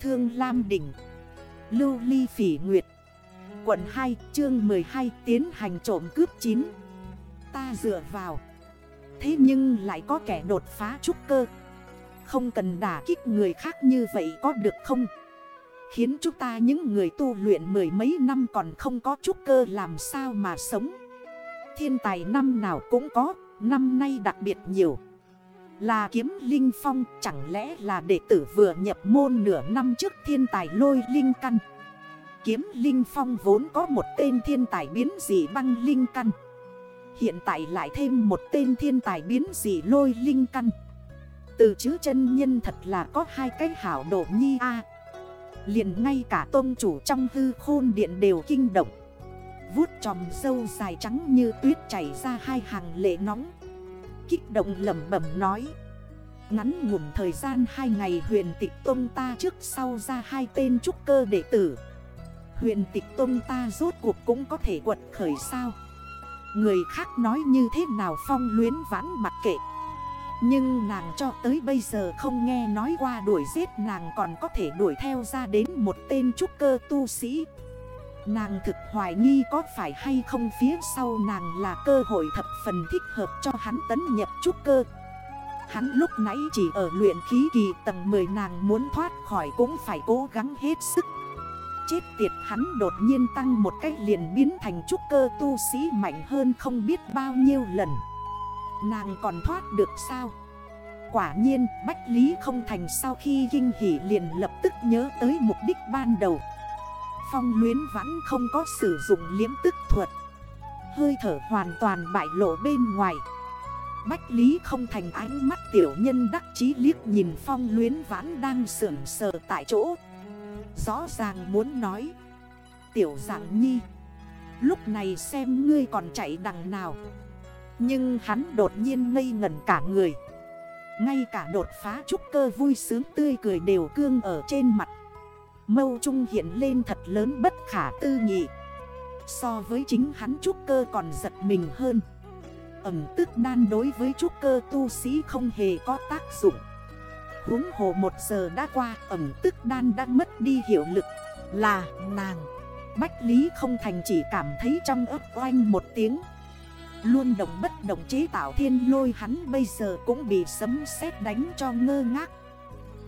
Thương Lam Đỉnh, Lưu Ly Phỉ Nguyệt, Quận 2 chương 12 tiến hành trộm cướp 9 Ta dựa vào. Thế nhưng lại có kẻ đột phá trúc cơ. Không cần đả kích người khác như vậy có được không? Khiến chúng ta những người tu luyện mười mấy năm còn không có trúc cơ làm sao mà sống? Thiên tài năm nào cũng có, Năm nay đặc biệt nhiều. Là kiếm linh phong chẳng lẽ là đệ tử vừa nhập môn nửa năm trước thiên tài lôi linh căn? Kiếm linh phong vốn có một tên thiên tài biến dị băng linh căn, Hiện tại lại thêm một tên thiên tài biến dị lôi linh căn. Từ chữ chân nhân thật là có hai cái hảo độ nhi A. Liền ngay cả tôn chủ trong hư khôn điện đều kinh động. Vuốt tròm dâu dài trắng như tuyết chảy ra hai hàng lệ nóng. Kích động lầm bẩm nói. Ngắn ngủm thời gian hai ngày huyền tịch tôn ta trước sau ra hai tên trúc cơ đệ tử. Huyền tịch tôn ta rốt cuộc cũng có thể quật khởi sao? Người khác nói như thế nào phong luyến vãn mặc kệ. Nhưng nàng cho tới bây giờ không nghe nói qua đuổi giết nàng còn có thể đuổi theo ra đến một tên trúc cơ tu sĩ. Nàng thực hoài nghi có phải hay không phía sau nàng là cơ hội thập phần thích hợp cho hắn tấn nhập trúc cơ. Hắn lúc nãy chỉ ở luyện khí kỳ tầng 10 nàng muốn thoát khỏi cũng phải cố gắng hết sức. Chết tiệt, hắn đột nhiên tăng một cách liền biến thành trúc cơ tu sĩ mạnh hơn không biết bao nhiêu lần. Nàng còn thoát được sao? Quả nhiên, Bách Lý không thành sau khi kinh hỉ liền lập tức nhớ tới mục đích ban đầu. Phong luyến vẫn không có sử dụng liếm tức thuật. Hơi thở hoàn toàn bại lộ bên ngoài. Bách Lý không thành ánh mắt tiểu nhân đắc chí liếc nhìn phong luyến vãn đang sưởng sờ tại chỗ. Rõ ràng muốn nói, Tiểu dạng nhi, Lúc này xem ngươi còn chạy đằng nào. Nhưng hắn đột nhiên ngây ngẩn cả người. Ngay cả đột phá trúc cơ vui sướng tươi cười đều cương ở trên mặt Mâu trung hiện lên thật lớn bất khả tư nghị. So với chính hắn trúc cơ còn giật mình hơn. Ẩm tức đan đối với trúc cơ tu sĩ không hề có tác dụng. Huống hồ một giờ đã qua, ẩm tức đan đã mất đi hiệu lực. Là nàng. Bách Lý không thành chỉ cảm thấy trong ấp oanh một tiếng. Luôn động bất động chế tạo thiên lôi hắn bây giờ cũng bị sấm sét đánh cho ngơ ngác.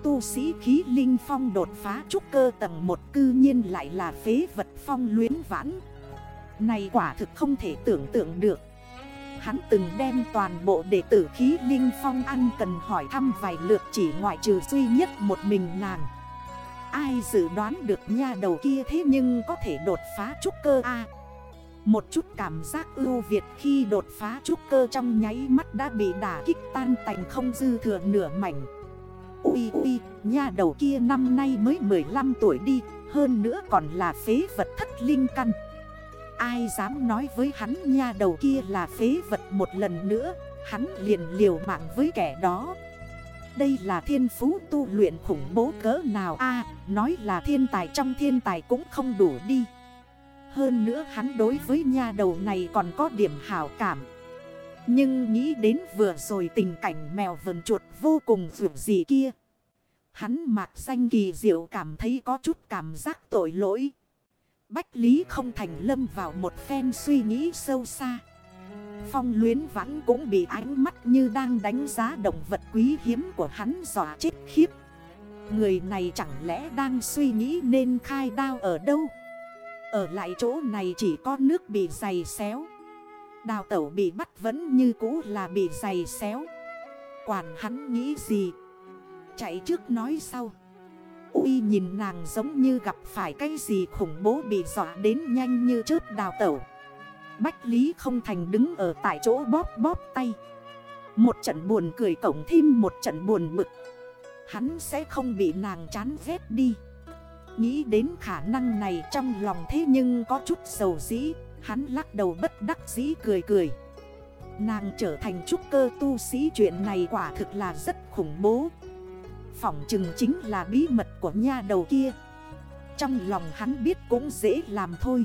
Tu sĩ khí linh phong đột phá trúc cơ tầng một cư nhiên lại là phế vật phong luyến vãn. Này quả thực không thể tưởng tượng được. Hắn từng đem toàn bộ đệ tử khí linh phong ăn cần hỏi thăm vài lượt chỉ ngoại trừ duy nhất một mình nàng. Ai dự đoán được nha đầu kia thế nhưng có thể đột phá trúc cơ A? Một chút cảm giác ưu việt khi đột phá trúc cơ trong nháy mắt đã bị đả kích tan tành không dư thừa nửa mảnh. Ui ui, nha đầu kia năm nay mới 15 tuổi đi Hơn nữa còn là phế vật thất linh căn. Ai dám nói với hắn nha đầu kia là phế vật một lần nữa Hắn liền liều mạng với kẻ đó. Đây là thiên phú tu luyện khủng bố cỡ nào a Nói là thiên tài trong thiên tài cũng không đủ đi. Hơn nữa hắn đối với nha đầu này còn có điểm hảo cảm. Nhưng nghĩ đến vừa rồi tình cảnh mèo vần chuột vô cùng vượt gì kia. Hắn mạc danh kỳ diệu cảm thấy có chút cảm giác tội lỗi. Bách Lý không thành lâm vào một phen suy nghĩ sâu xa. Phong luyến vãn cũng bị ánh mắt như đang đánh giá động vật quý hiếm của hắn dọa chết khiếp. Người này chẳng lẽ đang suy nghĩ nên khai đao ở đâu? Ở lại chỗ này chỉ có nước bị dày xéo. Đào tẩu bị bắt vẫn như cũ là bị giày xéo. Quản hắn nghĩ gì? Chạy trước nói sau. Ui nhìn nàng giống như gặp phải cái gì khủng bố bị dọa đến nhanh như chớp đào tẩu. Bách Lý không thành đứng ở tại chỗ bóp bóp tay. Một trận buồn cười cổng thêm một trận buồn bực. Hắn sẽ không bị nàng chán ghét đi. Nghĩ đến khả năng này trong lòng thế nhưng có chút sầu dĩ. Hắn lắc đầu bất đắc dĩ cười cười. Nàng trở thành trúc cơ tu sĩ, chuyện này quả thực là rất khủng bố. Phỏng chừng chính là bí mật của nha đầu kia. Trong lòng hắn biết cũng dễ làm thôi.